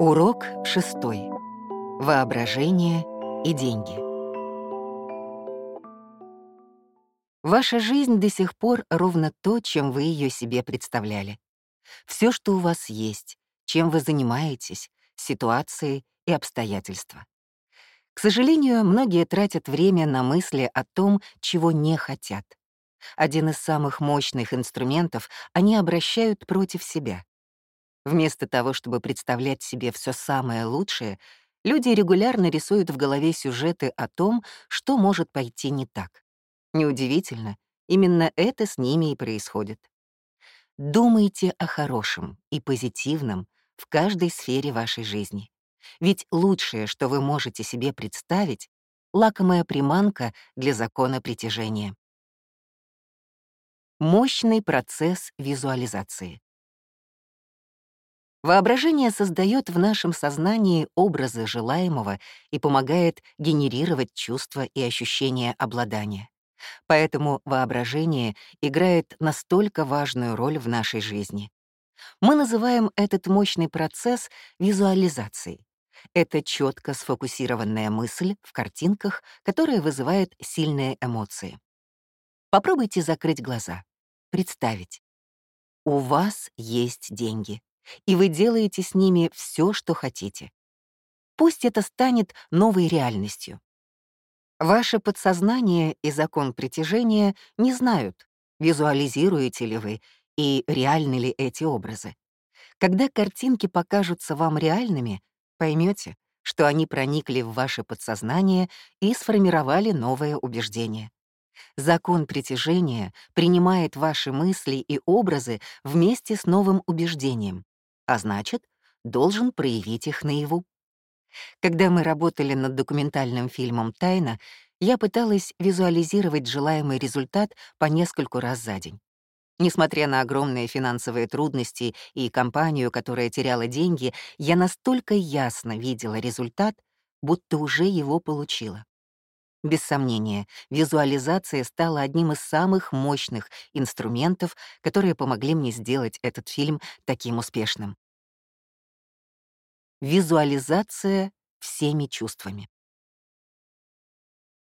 Урок шестой. Воображение и деньги. Ваша жизнь до сих пор ровно то, чем вы ее себе представляли. Все, что у вас есть, чем вы занимаетесь, ситуации и обстоятельства. К сожалению, многие тратят время на мысли о том, чего не хотят. Один из самых мощных инструментов они обращают против себя. Вместо того, чтобы представлять себе все самое лучшее, люди регулярно рисуют в голове сюжеты о том, что может пойти не так. Неудивительно, именно это с ними и происходит. Думайте о хорошем и позитивном в каждой сфере вашей жизни. Ведь лучшее, что вы можете себе представить, — лакомая приманка для закона притяжения. Мощный процесс визуализации. Воображение создает в нашем сознании образы желаемого и помогает генерировать чувства и ощущения обладания. Поэтому воображение играет настолько важную роль в нашей жизни. Мы называем этот мощный процесс визуализацией. Это четко сфокусированная мысль в картинках, которая вызывает сильные эмоции. Попробуйте закрыть глаза, представить. У вас есть деньги и вы делаете с ними все, что хотите. Пусть это станет новой реальностью. Ваше подсознание и закон притяжения не знают, визуализируете ли вы и реальны ли эти образы. Когда картинки покажутся вам реальными, поймете, что они проникли в ваше подсознание и сформировали новое убеждение. Закон притяжения принимает ваши мысли и образы вместе с новым убеждением, а значит, должен проявить их наяву. Когда мы работали над документальным фильмом «Тайна», я пыталась визуализировать желаемый результат по нескольку раз за день. Несмотря на огромные финансовые трудности и компанию, которая теряла деньги, я настолько ясно видела результат, будто уже его получила. Без сомнения, визуализация стала одним из самых мощных инструментов, которые помогли мне сделать этот фильм таким успешным. Визуализация всеми чувствами.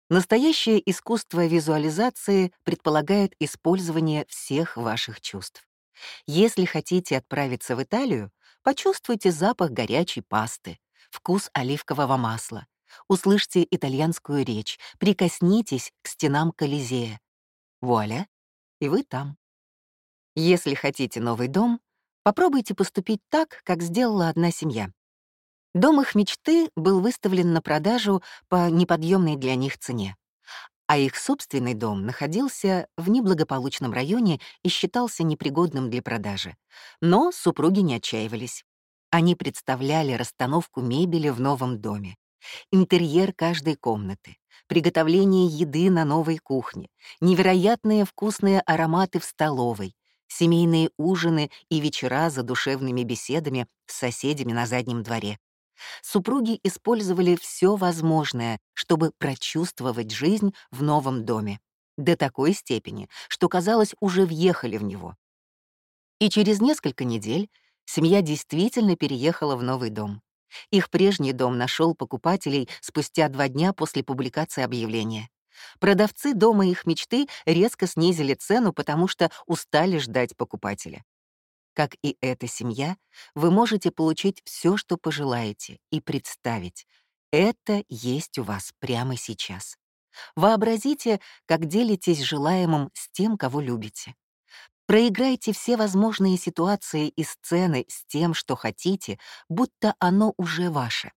Настоящее искусство визуализации предполагает использование всех ваших чувств. Если хотите отправиться в Италию, почувствуйте запах горячей пасты, вкус оливкового масла, услышьте итальянскую речь, прикоснитесь к стенам Колизея. Вуаля, и вы там. Если хотите новый дом, попробуйте поступить так, как сделала одна семья. Дом их мечты был выставлен на продажу по неподъемной для них цене, а их собственный дом находился в неблагополучном районе и считался непригодным для продажи. Но супруги не отчаивались. Они представляли расстановку мебели в новом доме, интерьер каждой комнаты, приготовление еды на новой кухне, невероятные вкусные ароматы в столовой, семейные ужины и вечера за душевными беседами с соседями на заднем дворе. Супруги использовали все возможное, чтобы прочувствовать жизнь в новом доме. До такой степени, что, казалось, уже въехали в него. И через несколько недель семья действительно переехала в новый дом. Их прежний дом нашел покупателей спустя два дня после публикации объявления. Продавцы дома их мечты резко снизили цену, потому что устали ждать покупателя. Как и эта семья, вы можете получить все, что пожелаете, и представить. Это есть у вас прямо сейчас. Вообразите, как делитесь желаемым с тем, кого любите. Проиграйте все возможные ситуации и сцены с тем, что хотите, будто оно уже ваше.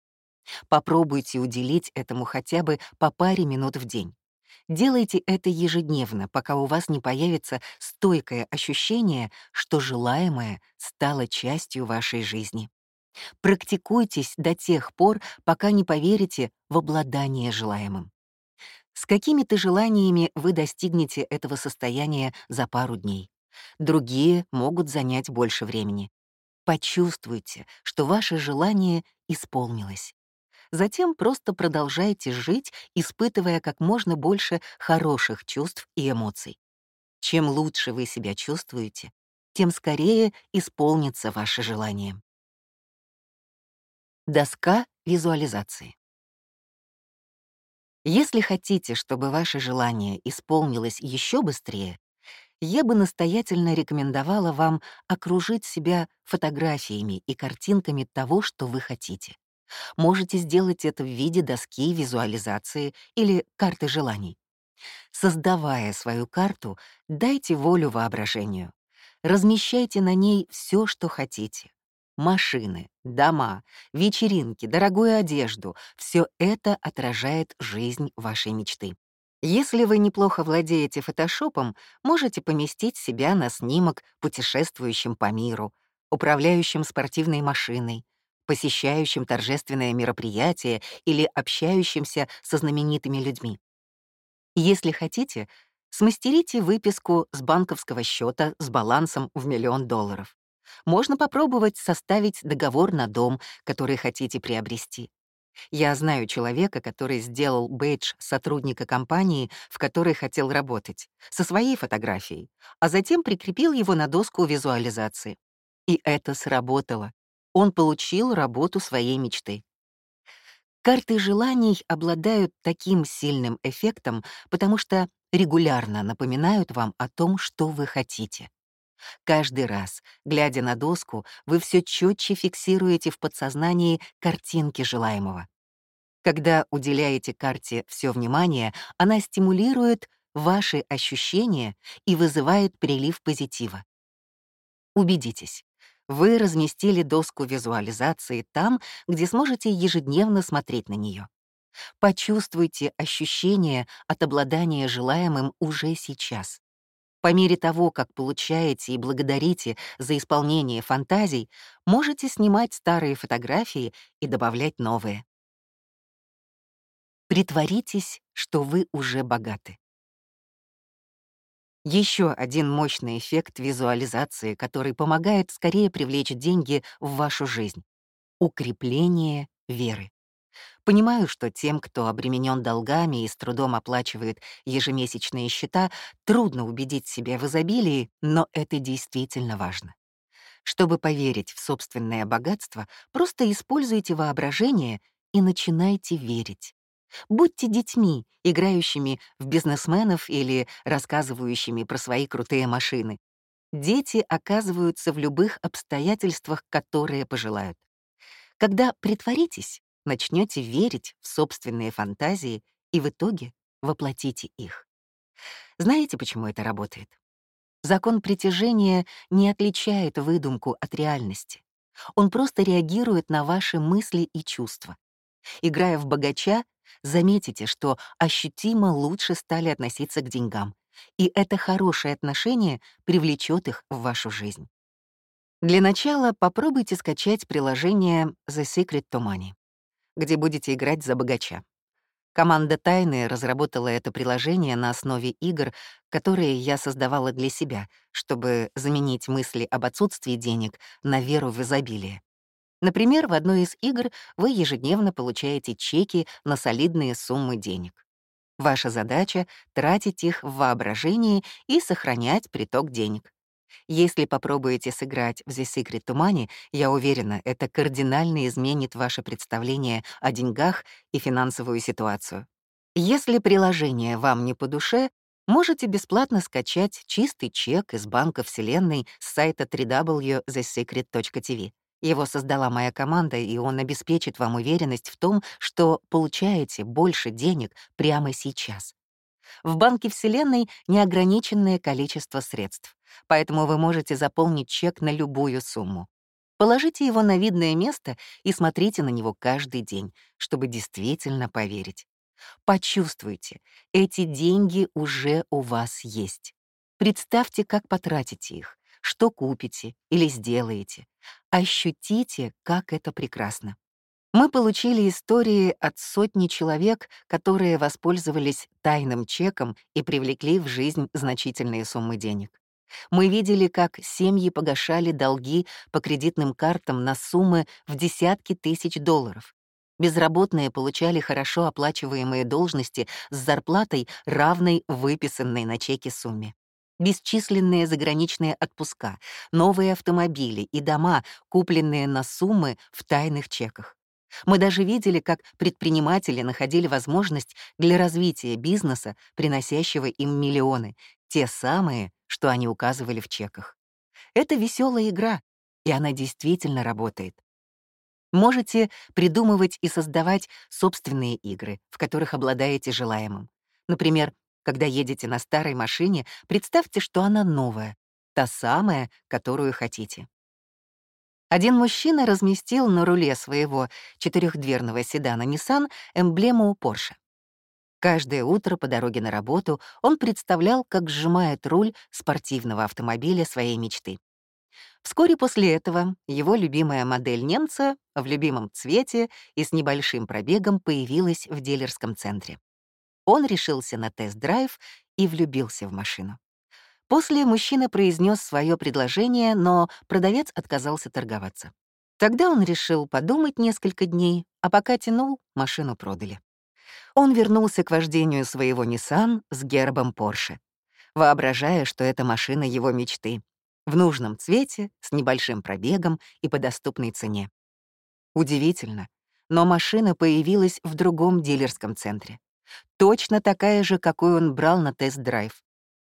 Попробуйте уделить этому хотя бы по паре минут в день. Делайте это ежедневно, пока у вас не появится стойкое ощущение, что желаемое стало частью вашей жизни. Практикуйтесь до тех пор, пока не поверите в обладание желаемым. С какими-то желаниями вы достигнете этого состояния за пару дней. Другие могут занять больше времени. Почувствуйте, что ваше желание исполнилось. Затем просто продолжайте жить, испытывая как можно больше хороших чувств и эмоций. Чем лучше вы себя чувствуете, тем скорее исполнится ваше желание. Доска визуализации. Если хотите, чтобы ваше желание исполнилось еще быстрее, я бы настоятельно рекомендовала вам окружить себя фотографиями и картинками того, что вы хотите. Можете сделать это в виде доски визуализации или карты желаний. Создавая свою карту, дайте волю воображению. Размещайте на ней все, что хотите. Машины, дома, вечеринки, дорогую одежду — все это отражает жизнь вашей мечты. Если вы неплохо владеете фотошопом, можете поместить себя на снимок путешествующим по миру, управляющим спортивной машиной, посещающим торжественное мероприятие или общающимся со знаменитыми людьми. Если хотите, смастерите выписку с банковского счета с балансом в миллион долларов. Можно попробовать составить договор на дом, который хотите приобрести. Я знаю человека, который сделал бейдж сотрудника компании, в которой хотел работать, со своей фотографией, а затем прикрепил его на доску визуализации. И это сработало. Он получил работу своей мечты. Карты желаний обладают таким сильным эффектом, потому что регулярно напоминают вам о том, что вы хотите. Каждый раз, глядя на доску, вы все четче фиксируете в подсознании картинки желаемого. Когда уделяете карте все внимание, она стимулирует ваши ощущения и вызывает прилив позитива. Убедитесь, вы разместили доску визуализации там, где сможете ежедневно смотреть на нее. Почувствуйте ощущение от обладания желаемым уже сейчас. По мере того, как получаете и благодарите за исполнение фантазий, можете снимать старые фотографии и добавлять новые. Притворитесь, что вы уже богаты. Еще один мощный эффект визуализации, который помогает скорее привлечь деньги в вашу жизнь — укрепление веры. Понимаю, что тем, кто обременен долгами и с трудом оплачивает ежемесячные счета, трудно убедить себя в изобилии, но это действительно важно. Чтобы поверить в собственное богатство, просто используйте воображение и начинайте верить. Будьте детьми, играющими в бизнесменов или рассказывающими про свои крутые машины. Дети оказываются в любых обстоятельствах, которые пожелают. Когда притворитесь, начнете верить в собственные фантазии и в итоге воплотите их. Знаете, почему это работает? Закон притяжения не отличает выдумку от реальности. Он просто реагирует на ваши мысли и чувства. Играя в богача, заметите, что ощутимо лучше стали относиться к деньгам, и это хорошее отношение привлечет их в вашу жизнь. Для начала попробуйте скачать приложение The Secret to Money где будете играть за богача. Команда «Тайны» разработала это приложение на основе игр, которые я создавала для себя, чтобы заменить мысли об отсутствии денег на веру в изобилие. Например, в одной из игр вы ежедневно получаете чеки на солидные суммы денег. Ваша задача — тратить их в воображении и сохранять приток денег. Если попробуете сыграть в The Secret to Money, я уверена, это кардинально изменит ваше представление о деньгах и финансовую ситуацию. Если приложение вам не по душе, можете бесплатно скачать чистый чек из Банка Вселенной с сайта www.thesecret.tv. Его создала моя команда, и он обеспечит вам уверенность в том, что получаете больше денег прямо сейчас. В Банке Вселенной неограниченное количество средств, поэтому вы можете заполнить чек на любую сумму. Положите его на видное место и смотрите на него каждый день, чтобы действительно поверить. Почувствуйте, эти деньги уже у вас есть. Представьте, как потратите их, что купите или сделаете. Ощутите, как это прекрасно. Мы получили истории от сотни человек, которые воспользовались тайным чеком и привлекли в жизнь значительные суммы денег. Мы видели, как семьи погашали долги по кредитным картам на суммы в десятки тысяч долларов. Безработные получали хорошо оплачиваемые должности с зарплатой, равной выписанной на чеке сумме. Бесчисленные заграничные отпуска, новые автомобили и дома, купленные на суммы в тайных чеках. Мы даже видели, как предприниматели находили возможность для развития бизнеса, приносящего им миллионы, те самые, что они указывали в чеках. Это веселая игра, и она действительно работает. Можете придумывать и создавать собственные игры, в которых обладаете желаемым. Например, когда едете на старой машине, представьте, что она новая, та самая, которую хотите. Один мужчина разместил на руле своего четырехдверного седана Nissan эмблему Porsche. Каждое утро по дороге на работу он представлял, как сжимает руль спортивного автомобиля своей мечты. Вскоре после этого его любимая модель немца в любимом цвете и с небольшим пробегом появилась в дилерском центре. Он решился на тест-драйв и влюбился в машину. После мужчина произнес свое предложение, но продавец отказался торговаться. Тогда он решил подумать несколько дней, а пока тянул, машину продали. Он вернулся к вождению своего Nissan с гербом Porsche, воображая, что это машина его мечты, в нужном цвете, с небольшим пробегом и по доступной цене. Удивительно, но машина появилась в другом дилерском центре. Точно такая же, какую он брал на тест-драйв.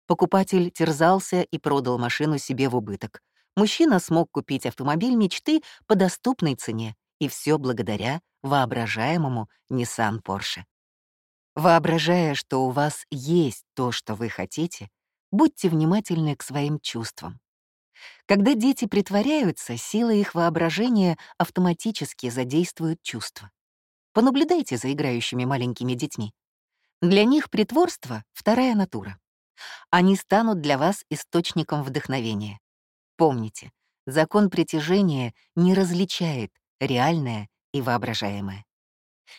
Покупатель терзался и продал машину себе в убыток. Мужчина смог купить автомобиль мечты по доступной цене, и все благодаря воображаемому Nissan Porsche. Воображая, что у вас есть то, что вы хотите, будьте внимательны к своим чувствам. Когда дети притворяются, сила их воображения автоматически задействует чувства. Понаблюдайте за играющими маленькими детьми. Для них притворство — вторая натура. Они станут для вас источником вдохновения. Помните, закон притяжения не различает реальное и воображаемое.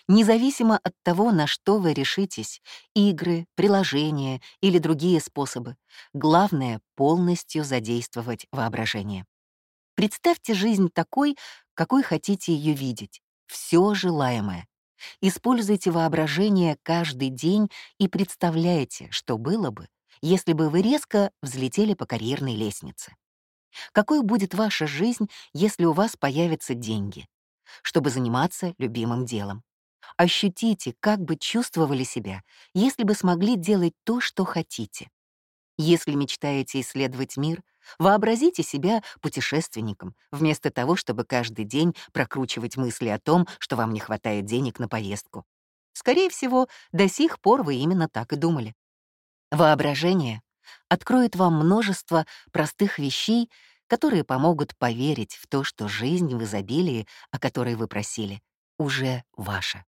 Независимо от того, на что вы решитесь, игры, приложения или другие способы, главное — полностью задействовать воображение. Представьте жизнь такой, какой хотите ее видеть, все желаемое. Используйте воображение каждый день и представляйте, что было бы, если бы вы резко взлетели по карьерной лестнице. Какой будет ваша жизнь, если у вас появятся деньги, чтобы заниматься любимым делом? Ощутите, как бы чувствовали себя, если бы смогли делать то, что хотите. Если мечтаете исследовать мир, вообразите себя путешественником, вместо того, чтобы каждый день прокручивать мысли о том, что вам не хватает денег на поездку. Скорее всего, до сих пор вы именно так и думали. Воображение откроет вам множество простых вещей, которые помогут поверить в то, что жизнь в изобилии, о которой вы просили, уже ваша.